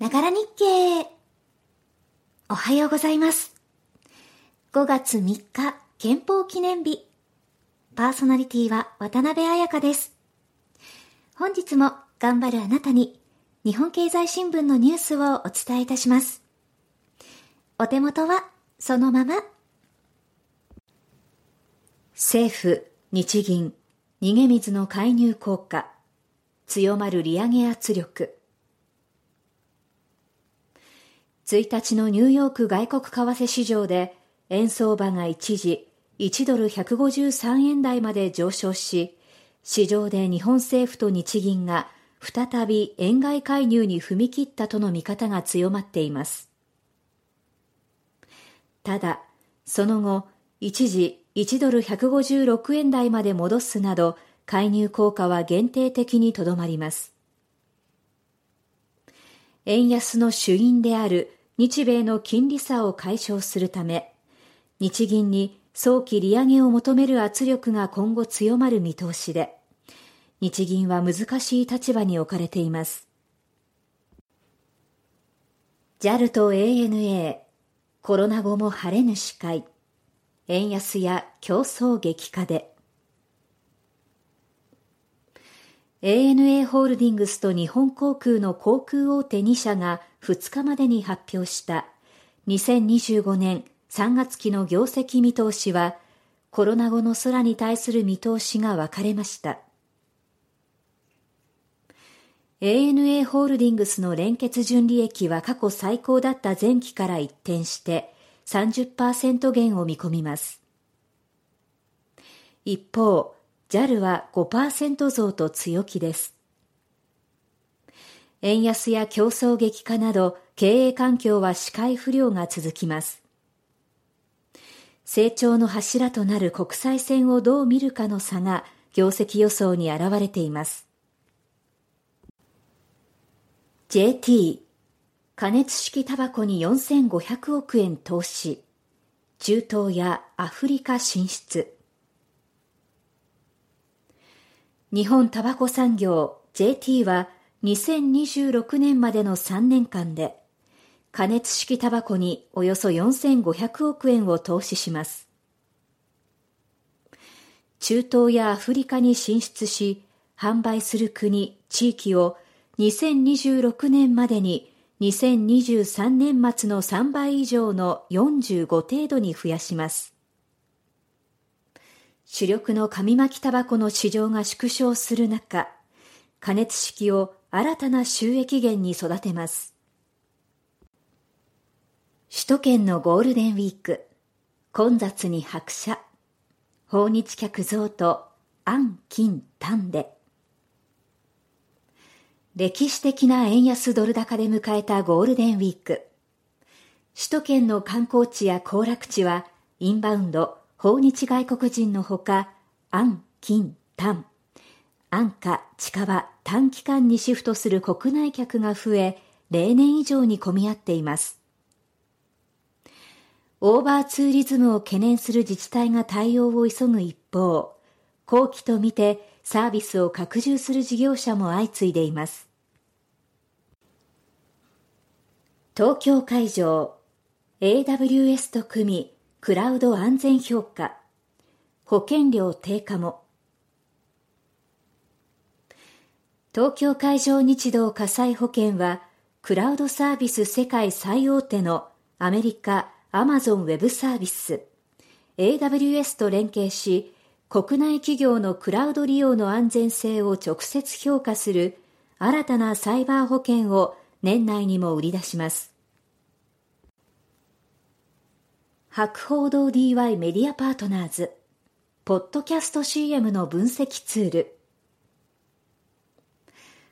ながら日経。おはようございます。5月3日、憲法記念日。パーソナリティは渡辺彩香です。本日も頑張るあなたに日本経済新聞のニュースをお伝えいたします。お手元はそのまま。政府、日銀、逃げ水の介入効果、強まる利上げ圧力。1日のニューヨーク外国為替市場で円相場が一時1ドル153円台まで上昇し、市場で日本政府と日銀が再び円買い介入に踏み切ったとの見方が強まっています。ただ、その後、一時1ドル156円台まで戻すなど、介入効果は限定的にとどまります。円安の主因である日米の金利差を解消するため、日銀に早期利上げを求める圧力が今後強まる見通しで、日銀は難しい立場に置かれています。JAL と ANA、コロナ後も晴れぬ視界、円安や競争激化で、ANA ホールディングスと日本航空の航空大手2社が2日までに発表した2025年3月期の業績見通しはコロナ後の空に対する見通しが分かれました。ANA ホールディングスの連結純利益は過去最高だった前期から一転して30%減を見込みます。一方、JAL は5%増と強気です。円安や競争激化など経営環境は視界不良が続きます。成長の柱となる国際線をどう見るかの差が業績予想に現れています。JT 加熱式タバコに4500億円投資中東やアフリカ進出日本タバコ産業 JT は2026年までの3年間で加熱式タバコにおよそ4500億円を投資します。中東やアフリカに進出し、販売する国、地域を2026年までに2023年末の3倍以上の45程度に増やします。主力の紙巻きタバコの市場が縮小する中、加熱式を新たな収益源に育てます。首都圏のゴールデンウィーク、混雑に拍車、訪日客増と安金丹で。歴史的な円安ドル高で迎えたゴールデンウィーク。首都圏の観光地や行楽地はインバウンド、訪日外国人のほか、安、金、単、安価、近場、短期間にシフトする国内客が増え、例年以上に混み合っています。オーバーツーリズムを懸念する自治体が対応を急ぐ一方、後期とみてサービスを拡充する事業者も相次いでいます。東京会場 AWS と組みクラウド安全評価、保険料低下も。東京海上日動火災保険は、クラウドサービス世界最大手のアメリカアマゾンウェブサービス AWS と連携し、国内企業のクラウド利用の安全性を直接評価する新たなサイバー保険を年内にも売り出します。博報堂 DY メディアパートナーズ、ポッドキャスト CM の分析ツール。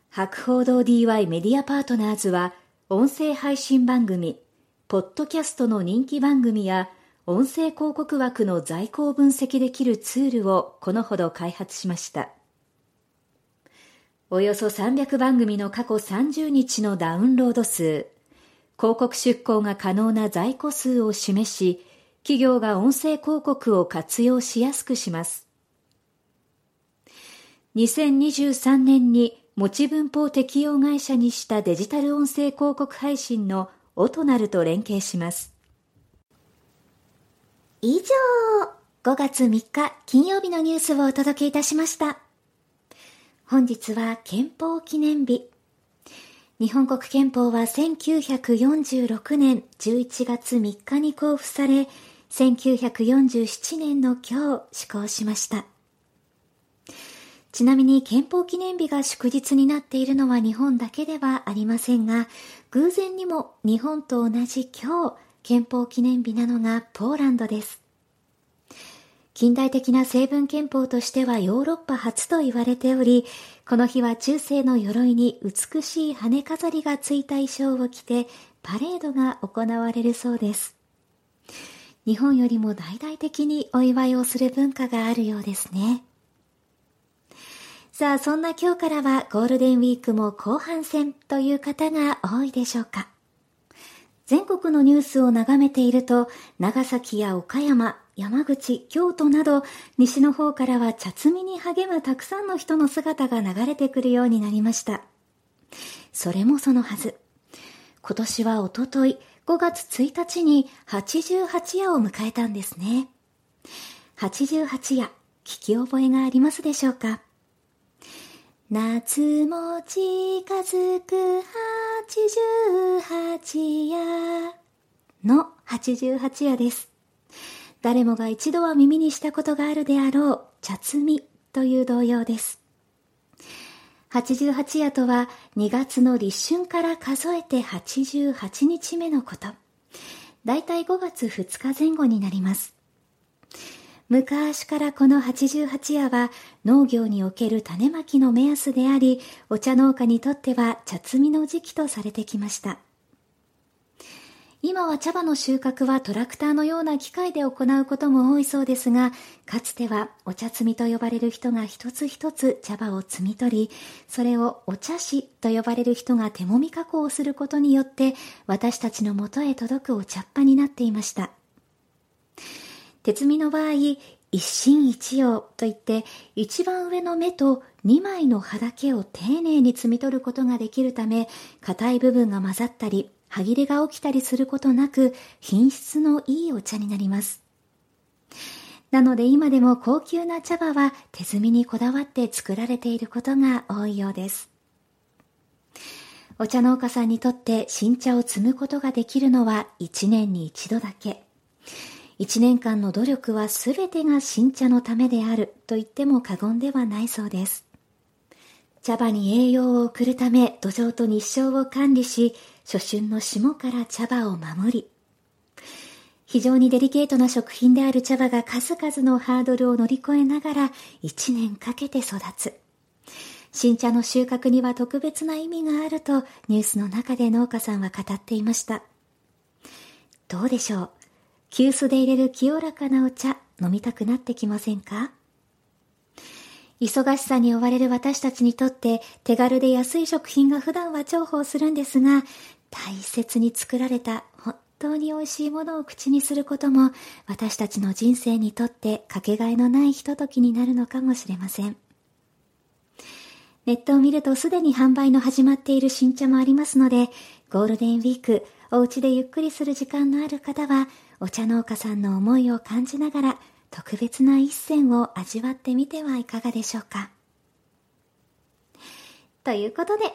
博報堂 DY メディアパートナーズは、音声配信番組、ポッドキャストの人気番組や、音声広告枠の在庫を分析できるツールをこのほど開発しました。およそ300番組の過去30日のダウンロード数、広告出稿が可能な在庫数を示し、企業が音声広告を活用しやすくします。2023年に持ち文法適用会社にしたデジタル音声広告配信のオトナルと連携します。以上、5月3日金曜日のニュースをお届けいたしました。本日は憲法記念日。日本国憲法は1946年11月3日に公布され、1947年の今日施行しました。ちなみに憲法記念日が祝日になっているのは日本だけではありませんが、偶然にも日本と同じ今日、憲法記念日なのがポーランドです。近代的な成文憲法としてはヨーロッパ初と言われており、この日は中世の鎧に美しい羽飾りがついた衣装を着てパレードが行われるそうです。日本よりも大々的にお祝いをする文化があるようですね。さあ、そんな今日からはゴールデンウィークも後半戦という方が多いでしょうか。全国のニュースを眺めていると、長崎や岡山、山口、京都など、西の方からは茶摘みに励むたくさんの人の姿が流れてくるようになりました。それもそのはず。今年はおととい、5月1日に88夜を迎えたんですね。88夜、聞き覚えがありますでしょうか？夏も近づく88夜の88夜です。誰もが一度は耳にしたことがあるであろう、茶摘みという童謡です。88夜とは2月の立春から数えて88日目のこと。だいたい5月2日前後になります。昔からこの88夜は農業における種まきの目安であり、お茶農家にとっては茶摘みの時期とされてきました。今は茶葉の収穫はトラクターのような機械で行うことも多いそうですが、かつてはお茶摘みと呼ばれる人が一つ一つ茶葉を摘み取り、それをお茶師と呼ばれる人が手もみ加工をすることによって、私たちのもとへ届くお茶っ葉になっていました。手摘みの場合、一心一葉といって、一番上の目と2枚の葉だけを丁寧に摘み取ることができるため、硬い部分が混ざったり、歯切れが起きたりすることなく品質のいいお茶になります。なので今でも高級な茶葉は手摘みにこだわって作られていることが多いようです。お茶農家さんにとって新茶を摘むことができるのは一年に一度だけ。一年間の努力はすべてが新茶のためであると言っても過言ではないそうです。茶葉に栄養を送るため土壌と日照を管理し、初春の霜から茶葉を守り、非常にデリケートな食品である茶葉が数々のハードルを乗り越えながら一年かけて育つ。新茶の収穫には特別な意味があるとニュースの中で農家さんは語っていました。どうでしょう？急須で入れる清らかなお茶飲みたくなってきませんか？忙しさに追われる私たちにとって手軽で安い食品が普段は重宝するんですが、大切に作られた本当に美味しいものを口にすることも私たちの人生にとってかけがえのないひとときになるのかもしれません。ネットを見るとすでに販売の始まっている新茶もありますので、ゴールデンウィーク、お家でゆっくりする時間のある方は、お茶農家さんの思いを感じながら、特別な一戦を味わってみてはいかがでしょうか。ということで、